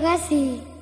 kasih.